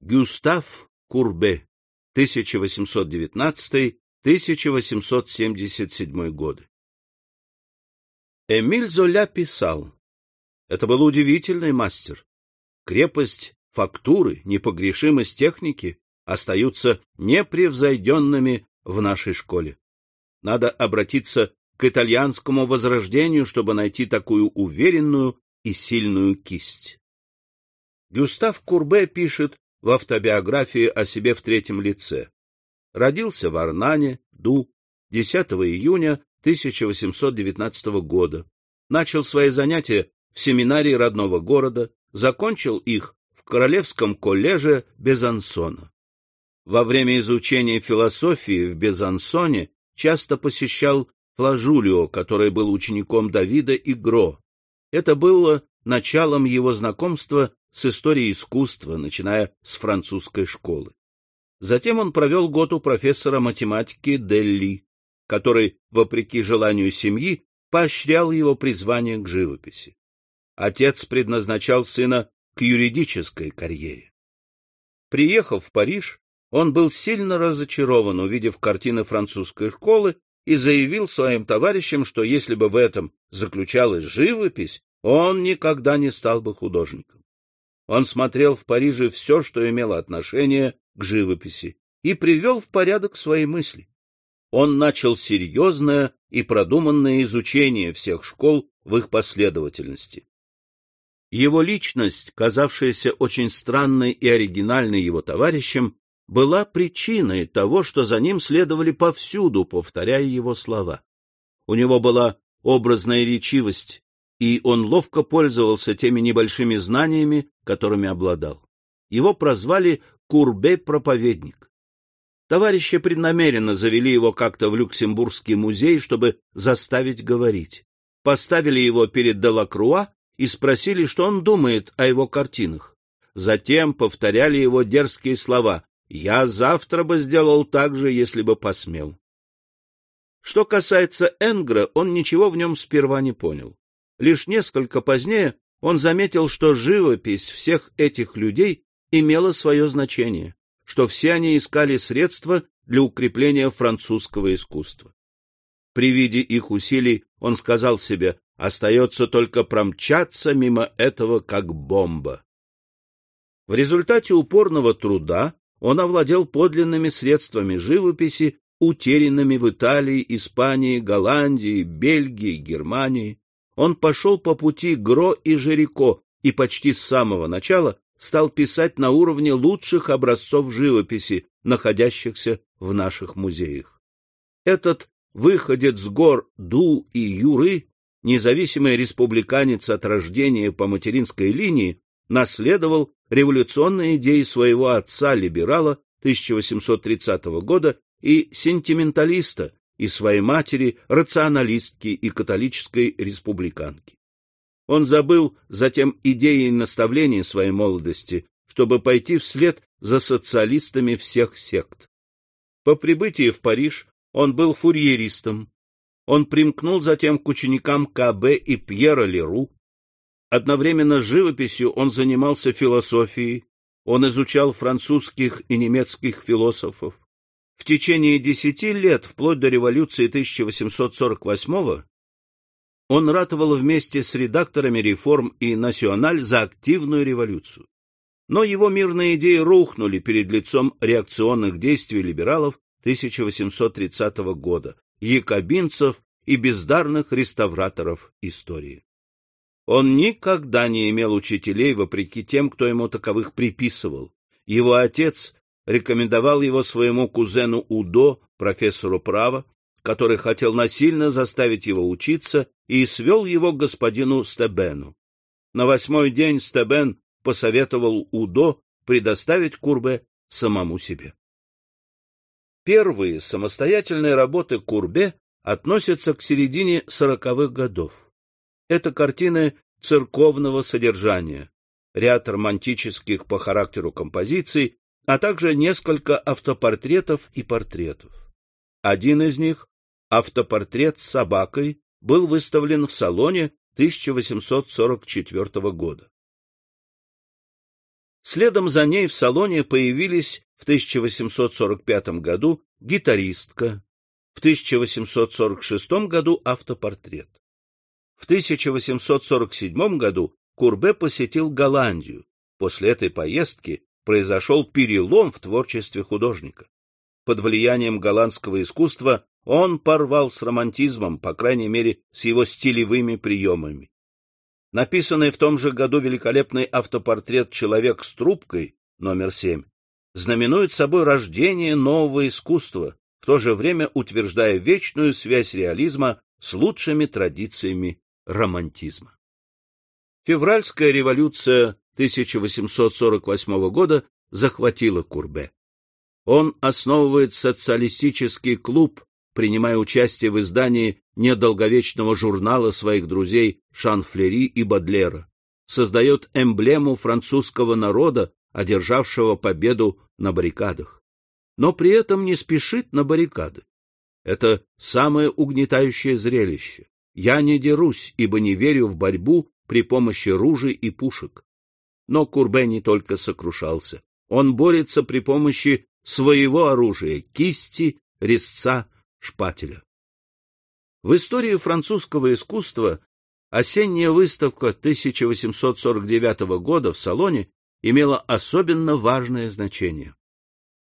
Гюстав Курбе, 1819-1877 годы. Эмиль Золя писал, это был удивительный мастер. Крепость фактуры, непогрешимость техники остаются непревзойденными в нашей школе. Надо обратиться к итальянскому возрождению, чтобы найти такую уверенную и сильную кисть. Гюстав Курбе пишет в автобиографии о себе в третьем лице. Родился в Арнане, Ду, 10 июня 1819 года. Начал свои занятия в семинарии родного города, закончил их в Королевском коллеже Безансона. Во время изучения философии в Безансоне часто посещал Флажулио, который был учеником Давида и Гро. Это было началом его знакомства с историей искусства, начиная с французской школы. Затем он провел год у профессора математики Делли, который, вопреки желанию семьи, поощрял его призвание к живописи. Отец предназначал сына к юридической карьере. Приехав в Париж, он был сильно разочарован, увидев картины французской школы, и заявил своим товарищам, что если бы в этом заключалась живопись, он никогда не стал бы художником. Он смотрел в Париже все, что имело отношение к живописи, и привел в порядок свои мысли. Он начал серьезное и продуманное изучение всех школ в их последовательности. Его личность, казавшаяся очень странной и оригинальной его товарищам, была причиной того, что за ним следовали повсюду, повторяя его слова. У него была образная речивость, и он ловко пользовался теми небольшими знаниями, которыми обладал. Его прозвали Курбе-проповедник. Товарищи преднамеренно завели его как-то в Люксембургский музей, чтобы заставить говорить. Поставили его перед Делакруа и спросили, что он думает о его картинах. Затем повторяли его дерзкие слова я завтра бы сделал так же, если бы посмел. Что касается Энгра, он ничего в нем сперва не понял. Лишь несколько позднее он заметил, что живопись всех этих людей имела свое значение, что все они искали средства для укрепления французского искусства. При виде их усилий он сказал себе, остается только промчаться мимо этого как бомба. В результате упорного труда он овладел подлинными средствами живописи, утерянными в Италии, Испании, Голландии, Бельгии, Германии. Он пошел по пути Гро и Жирико и почти с самого начала стал писать на уровне лучших образцов живописи, находящихся в наших музеях. Этот выходец с гор Ду и Юры, независимый республиканец от рождения по материнской линии, наследовал революционные идеи своего отца-либерала 1830 года и сентименталиста, и своей матери рационалистки и католической республиканки. Он забыл затем идеи и наставления своей молодости, чтобы пойти вслед за социалистами всех сект. По прибытии в Париж он был фурьеристом. Он примкнул затем к ученикам К.Б. и Пьера Леру, Одновременно с живописью он занимался философией, он изучал французских и немецких философов. В течение десяти лет, вплоть до революции 1848 он ратовал вместе с редакторами реформ и «Националь» за активную революцию. Но его мирные идеи рухнули перед лицом реакционных действий либералов 1830 года, якобинцев и бездарных реставраторов истории. Он никогда не имел учителей, вопреки тем, кто ему таковых приписывал. Его отец рекомендовал его своему кузену Удо, профессору права, который хотел насильно заставить его учиться, и свел его к господину Стебену. На восьмой день Стебен посоветовал Удо предоставить Курбе самому себе. Первые самостоятельные работы Курбе относятся к середине сороковых годов. Это картины церковного содержания, ряд романтических по характеру композиций, а также несколько автопортретов и портретов. Один из них, автопортрет с собакой, был выставлен в салоне 1844 года. Следом за ней в салоне появились в 1845 году гитаристка, в 1846 году автопортрет. В 1847 году Курбе посетил Голландию. После этой поездки произошел перелом в творчестве художника. Под влиянием голландского искусства он порвал с романтизмом, по крайней мере, с его стилевыми приемами. Написанный в том же году великолепный автопортрет «Человек с трубкой» номер 7 знаменует собой рождение нового искусства, в то же время утверждая вечную связь реализма с лучшими традициями романтизма. Февральская революция 1848 года захватила Курбе. Он основывает социалистический клуб, принимая участие в издании недолговечного журнала своих друзей Шанфлери и Бадлера, создает эмблему французского народа, одержавшего победу на баррикадах. Но при этом не спешит на баррикады. Это самое угнетающее зрелище. Я не дерусь, ибо не верю в борьбу при помощи ружей и пушек. Но Курбе не только сокрушался. Он борется при помощи своего оружия — кисти, резца, шпателя. В истории французского искусства осенняя выставка 1849 года в Салоне имела особенно важное значение.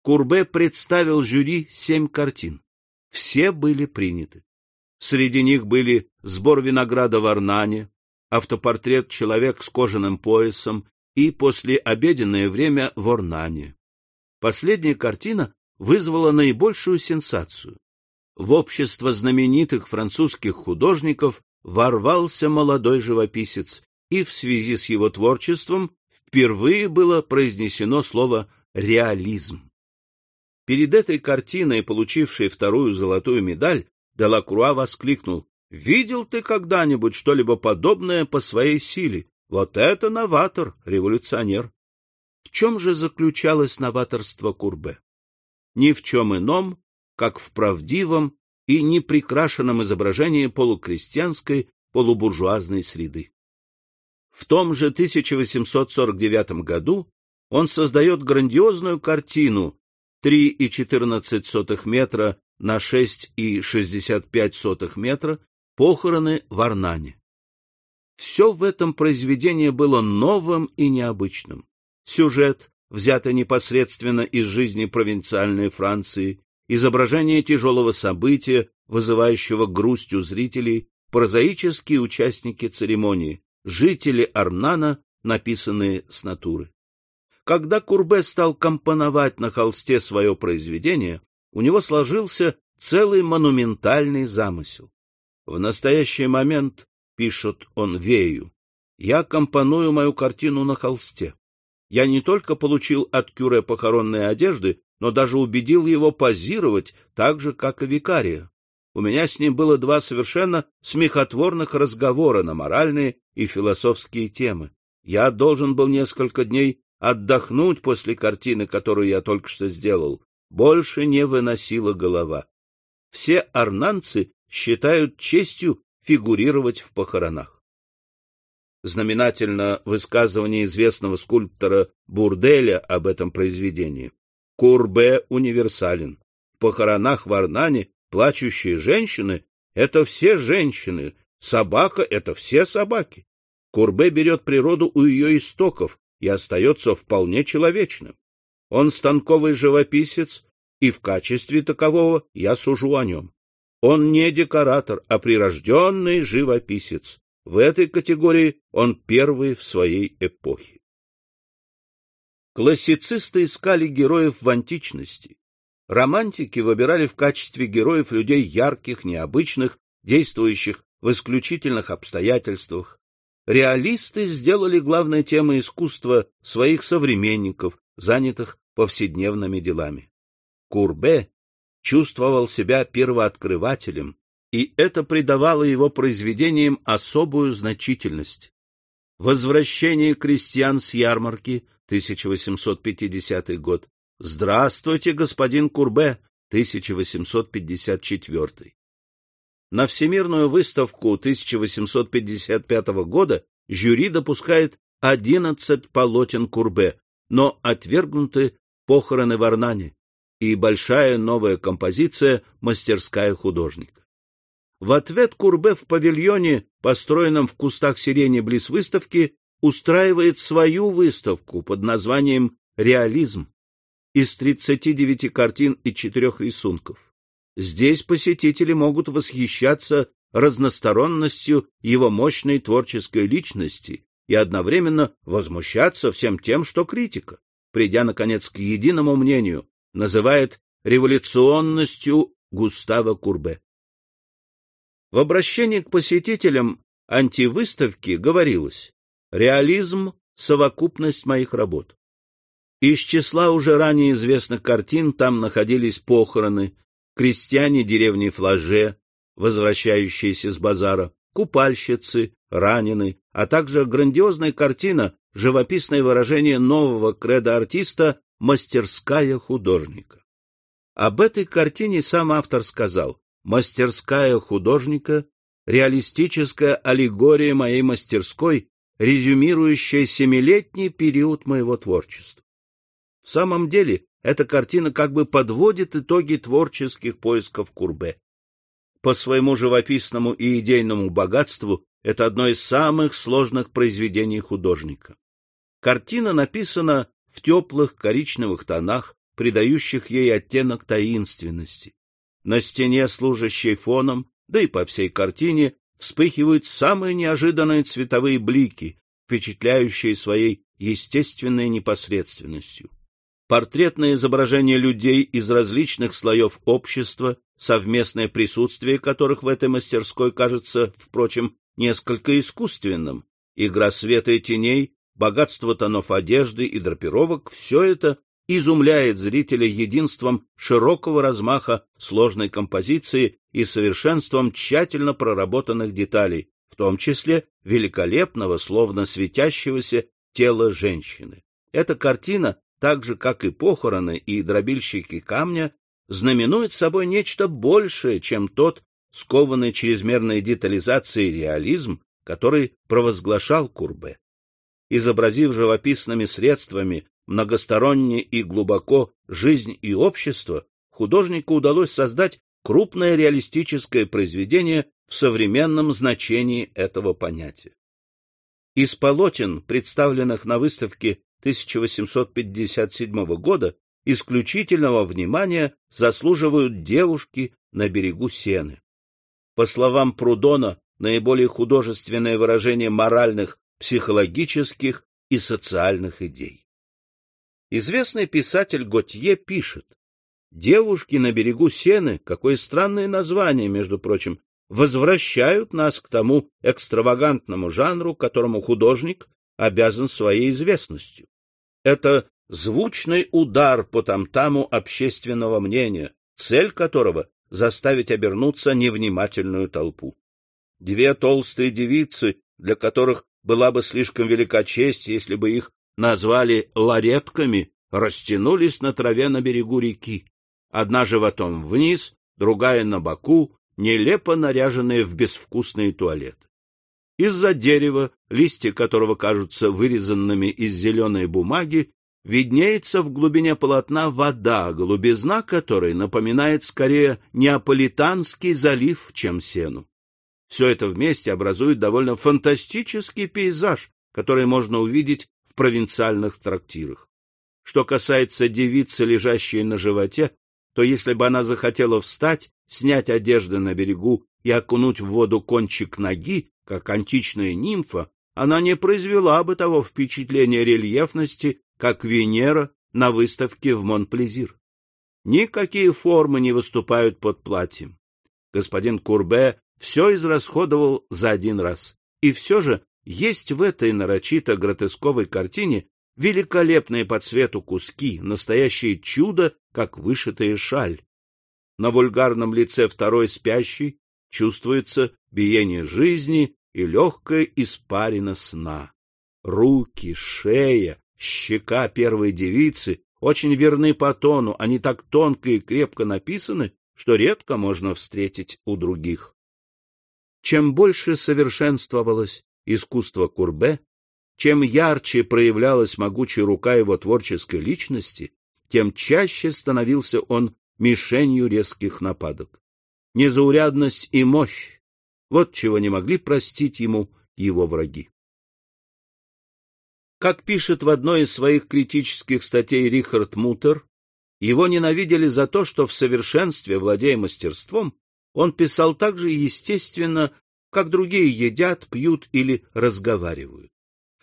Курбе представил жюри семь картин. Все были приняты. Среди них были «Сбор винограда в Арнане», автопортрет «Человек с кожаным поясом» и «Послеобеденное время в Орнане». Последняя картина вызвала наибольшую сенсацию. В общество знаменитых французских художников ворвался молодой живописец, и в связи с его творчеством впервые было произнесено слово «реализм». Перед этой картиной, получившей вторую золотую медаль, Делакруа воскликнул «Видел ты когда-нибудь что-либо подобное по своей силе? Вот это новатор, революционер!» В чем же заключалось новаторство Курбе? Ни в чем ином, как в правдивом и неприкрашенном изображении полукрестьянской, полубуржуазной среды. В том же 1849 году он создает грандиозную картину 3,14 метра на 6,65 метра «Похороны в Арнане». Все в этом произведении было новым и необычным. Сюжет, взятый непосредственно из жизни провинциальной Франции, изображение тяжелого события, вызывающего грусть у зрителей, прозаические участники церемонии, жители Арнана, написанные с натуры. Когда Курбе стал компоновать на холсте свое произведение, у него сложился целый монументальный замысел. В настоящий момент, пишет он Вею, я компоную мою картину на холсте. Я не только получил от Кюре похоронные одежды, но даже убедил его позировать так же, как и викария. У меня с ним было два совершенно смехотворных разговора на моральные и философские темы. Я должен был несколько дней отдохнуть после картины, которую я только что сделал. Больше не выносила голова. Все арнанцы считают честью фигурировать в похоронах. Знаменательно высказывание известного скульптора Бурделя об этом произведении. Курбе универсален. В похоронах в Арнане плачущие женщины — это все женщины, собака — это все собаки. Курбе берет природу у ее истоков, и остается вполне человечным. Он станковый живописец, и в качестве такового я сужу о нем. Он не декоратор, а прирожденный живописец. В этой категории он первый в своей эпохе. Классицисты искали героев в античности. Романтики выбирали в качестве героев людей ярких, необычных, действующих в исключительных обстоятельствах, реалисты сделали главной темой искусства своих современников, занятых повседневными делами. Курбе чувствовал себя первооткрывателем, и это придавало его произведениям особую значительность. «Возвращение крестьян с ярмарки» 1850 год. «Здравствуйте, господин Курбе» 1854 на Всемирную выставку 1855 года жюри допускает 11 полотен Курбе, но отвергнуты похороны в Арнане и большая новая композиция «Мастерская художника». В ответ Курбе в павильоне, построенном в кустах сирени близ выставки, устраивает свою выставку под названием «Реализм» из 39 картин и четырех рисунков. Здесь посетители могут восхищаться разносторонностью его мощной творческой личности и одновременно возмущаться всем тем, что критика, придя, наконец, к единому мнению, называет революционностью Густава Курбе. В обращении к посетителям антивыставки говорилось «Реализм — совокупность моих работ». Из числа уже ранее известных картин там находились похороны, крестьяне деревни Флаже, возвращающиеся с базара, купальщицы, ранены, а также грандиозная картина, живописное выражение нового кредо-артиста «Мастерская художника». Об этой картине сам автор сказал Мастерская художника — реалистическая аллегория моей мастерской, резюмирующая семилетний период моего творчества. В самом деле, эта картина как бы подводит итоги творческих поисков Курбе. По своему живописному и идейному богатству это одно из самых сложных произведений художника. Картина написана в теплых коричневых тонах, придающих ей оттенок таинственности. На стене, служащей фоном, да и по всей картине, вспыхивают самые неожиданные цветовые блики, впечатляющие своей естественной непосредственностью. Портретное изображение людей из различных слоев общества, совместное присутствие которых в этой мастерской кажется, впрочем, несколько искусственным, игра света и теней, богатство тонов одежды и драпировок — все это изумляет зрителя единством широкого размаха сложной композиции и совершенством тщательно проработанных деталей, в том числе великолепного, словно светящегося тела женщины. Эта картина, так же, как и похороны и дробильщики камня, знаменует собой нечто большее, чем тот скованный чрезмерной детализацией реализм, который провозглашал Курбе. Изобразив живописными средствами многосторонне и глубоко жизнь и общество, художнику удалось создать крупное реалистическое произведение в современном значении этого понятия. Из полотен, представленных на выставке 1857 года, исключительного внимания заслуживают девушки на берегу Сены. По словам Прудона, наиболее художественное выражение моральных, психологических и социальных идей. Известный писатель Готье пишет, «Девушки на берегу Сены, какое странное название, между прочим, возвращают нас к тому экстравагантному жанру, которому художник обязан своей известностью. Это звучный удар по тамтаму общественного мнения, цель которого — заставить обернуться невнимательную толпу. Две толстые девицы, для которых была бы слишком велика честь, если бы их назвали ларетками, растянулись на траве на берегу реки. Одна животом вниз, другая на боку, нелепо наряженные в безвкусные туалеты. Из-за дерева, листья которого кажутся вырезанными из зеленой бумаги, виднеется в глубине полотна вода, голубизна которой напоминает скорее Неаполитанский залив, чем сену. Все это вместе образует довольно фантастический пейзаж, который можно увидеть в провинциальных трактирах. Что касается девицы, лежащей на животе, то если бы она захотела встать, снять одежды на берегу и окунуть в воду кончик ноги, как античная нимфа, она не произвела бы того впечатления рельефности, как Венера на выставке в Монплезир. Никакие формы не выступают под платьем. Господин Курбе все израсходовал за один раз. И все же есть в этой нарочито гротесковой картине великолепные по цвету куски, настоящее чудо, как вышитая шаль. На вульгарном лице второй спящей чувствуется биение жизни и легкая испарина сна. Руки, шея, щека первой девицы очень верны по тону, они так тонко и крепко написаны, что редко можно встретить у других. Чем больше совершенствовалось искусство Курбе, чем ярче проявлялась могучая рука его творческой личности, тем чаще становился он мишенью резких нападок. Незаурядность и мощь — вот чего не могли простить ему его враги. Как пишет в одной из своих критических статей Рихард Мутер, его ненавидели за то, что в совершенстве, владея мастерством, он писал так же естественно, как другие едят, пьют или разговаривают.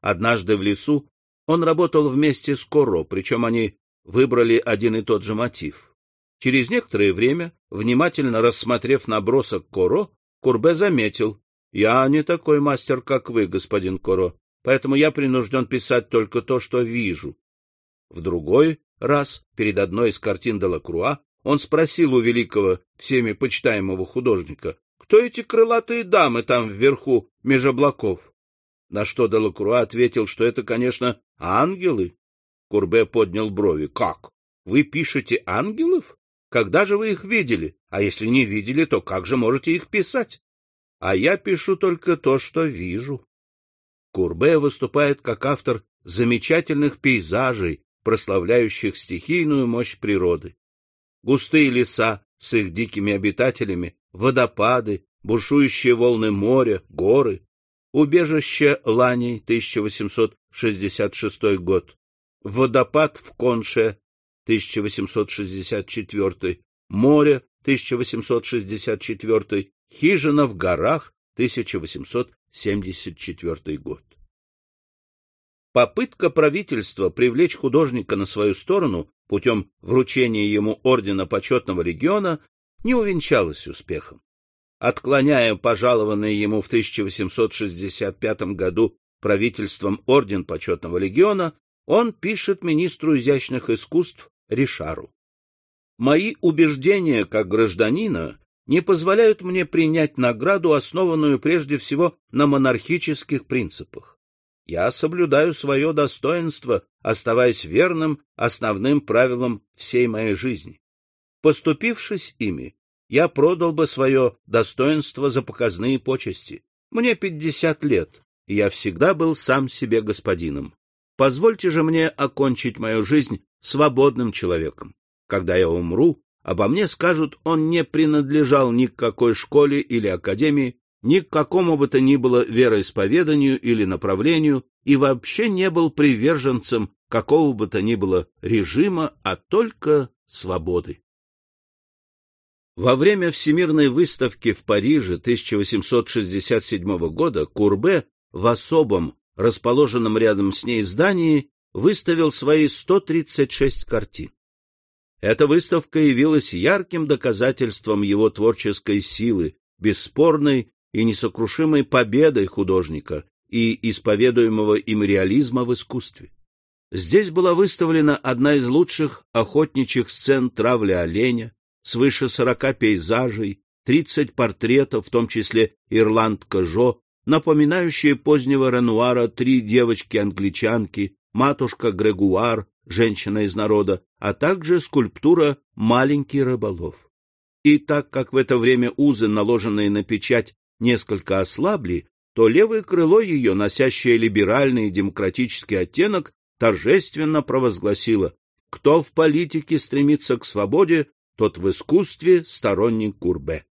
Однажды в лесу он работал вместе с Коро, причем они выбрали один и тот же мотив. Через некоторое время, внимательно рассмотрев набросок Коро, Курбе заметил, «Я не такой мастер, как вы, господин Коро, поэтому я принужден писать только то, что вижу». В другой раз, перед одной из картин Делакруа, он спросил у великого, всеми почитаемого художника, кто эти крылатые дамы там вверху, меж облаков? На что Делакруа ответил, что это, конечно, ангелы. Курбе поднял брови. — Как? Вы пишете ангелов? Когда же вы их видели? А если не видели, то как же можете их писать? А я пишу только то, что вижу. Курбе выступает как автор замечательных пейзажей, прославляющих стихийную мощь природы. Густые леса с их дикими обитателями, водопады, бушующие волны моря, горы, убежище Ланей, 1866 год, водопад в Конше, 1864, море, 1864, хижина в горах, 1874 год. Попытка правительства привлечь художника на свою сторону путем вручения ему ордена почетного легиона не увенчалась успехом. Отклоняя пожалованный ему в 1865 году правительством орден почетного легиона, он пишет министру изящных искусств Ришару. «Мои убеждения как гражданина не позволяют мне принять награду, основанную прежде всего на монархических принципах. Я соблюдаю свое достоинство, оставаясь верным основным правилам всей моей жизни. Поступившись ими, я продал бы свое достоинство за показные почести. Мне пятьдесят лет, и я всегда был сам себе господином. Позвольте же мне окончить мою жизнь свободным человеком. Когда я умру, обо мне скажут, он не принадлежал ни к какой школе или академии, ни к какому бы то ни было вероисповеданию или направлению и вообще не был приверженцем какого бы то ни было режима, а только свободы. Во время Всемирной выставки в Париже 1867 года Курбе в особом, расположенном рядом с ней здании, выставил свои 136 картин. Эта выставка явилась ярким доказательством его творческой силы, бесспорной и несокрушимой победой художника и исповедуемого им реализма в искусстве. Здесь была выставлена одна из лучших охотничьих сцен травли оленя, свыше сорока пейзажей, тридцать портретов, в том числе ирландка Жо, напоминающие позднего Ренуара три девочки-англичанки, матушка Грегуар, женщина из народа, а также скульптура «Маленький рыболов». И так как в это время узы, наложенные на печать несколько ослабли, то левое крыло ее, носящее либеральный и демократический оттенок, торжественно провозгласило «Кто в политике стремится к свободе, тот в искусстве сторонник Курбе».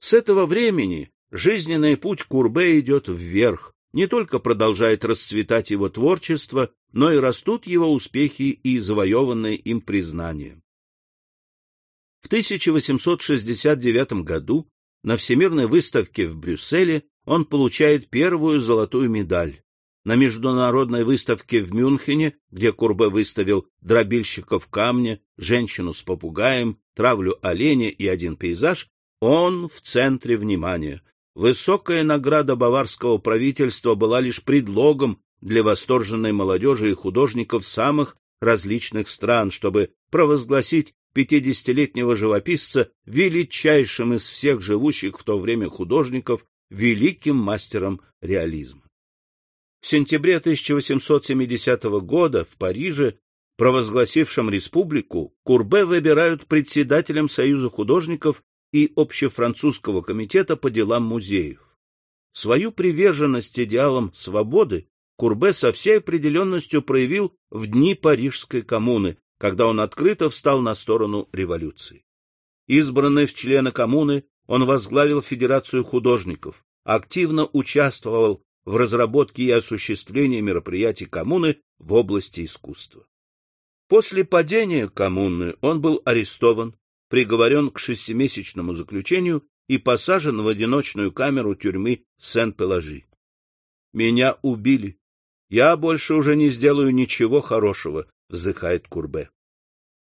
С этого времени жизненный путь Курбе идет вверх, не только продолжает расцветать его творчество, но и растут его успехи и завоеванные им признания. В 1869 году на Всемирной выставке в Брюсселе он получает первую золотую медаль. На международной выставке в Мюнхене, где Курбе выставил дробильщиков камня, женщину с попугаем, травлю оленя и один пейзаж, он в центре внимания. Высокая награда баварского правительства была лишь предлогом для восторженной молодежи и художников самых различных стран, чтобы провозгласить пятидесятилетнего живописца величайшим из всех живущих в то время художников, великим мастером реализма. В сентябре 1870 года в Париже, провозгласившем республику, Курбе выбирают председателем Союза художников и Общефранцузского комитета по делам музеев. Свою приверженность идеалам свободы Курбе со всей определенностью проявил в дни Парижской коммуны, когда он открыто встал на сторону революции. Избранный в члены коммуны, он возглавил Федерацию художников, активно участвовал в разработке и осуществлении мероприятий коммуны в области искусства. После падения коммуны он был арестован, приговорен к шестимесячному заключению и посажен в одиночную камеру тюрьмы Сен-Пеложи. «Меня убили. Я больше уже не сделаю ничего хорошего», — вздыхает Курбе.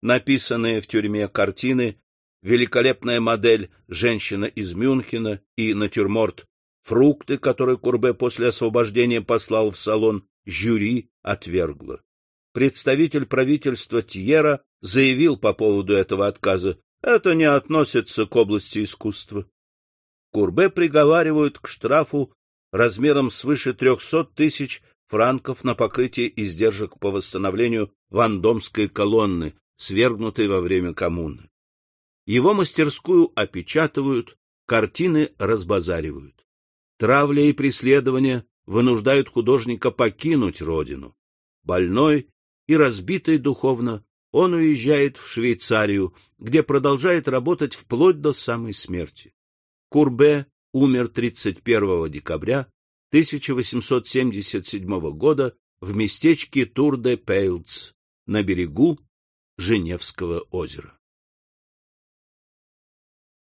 Написанные в тюрьме картины великолепная модель «Женщина из Мюнхена» и натюрморт Фрукты, которые Курбе после освобождения послал в салон, жюри отвергло. Представитель правительства Тьера заявил по поводу этого отказа, это не относится к области искусства. Курбе приговаривают к штрафу размером свыше 300 тысяч франков на покрытие издержек по восстановлению Вандомской колонны, свергнутой во время коммуны. Его мастерскую опечатывают, картины разбазаривают. Травля и преследования вынуждают художника покинуть родину. Больной и разбитый духовно, он уезжает в Швейцарию, где продолжает работать вплоть до самой смерти. Курбе умер 31 декабря 1877 года в местечке Тур-де-Пейльс на берегу Женевского озера.